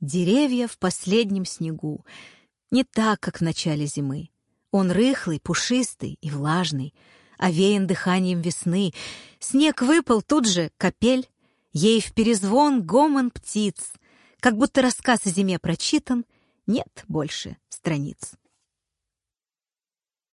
Деревья в последнем снегу. Не так, как в начале зимы. Он рыхлый, пушистый и влажный, овеян дыханием весны. Снег выпал тут же, капель, ей в перезвон гомон птиц. Как будто рассказ о зиме прочитан, нет больше страниц.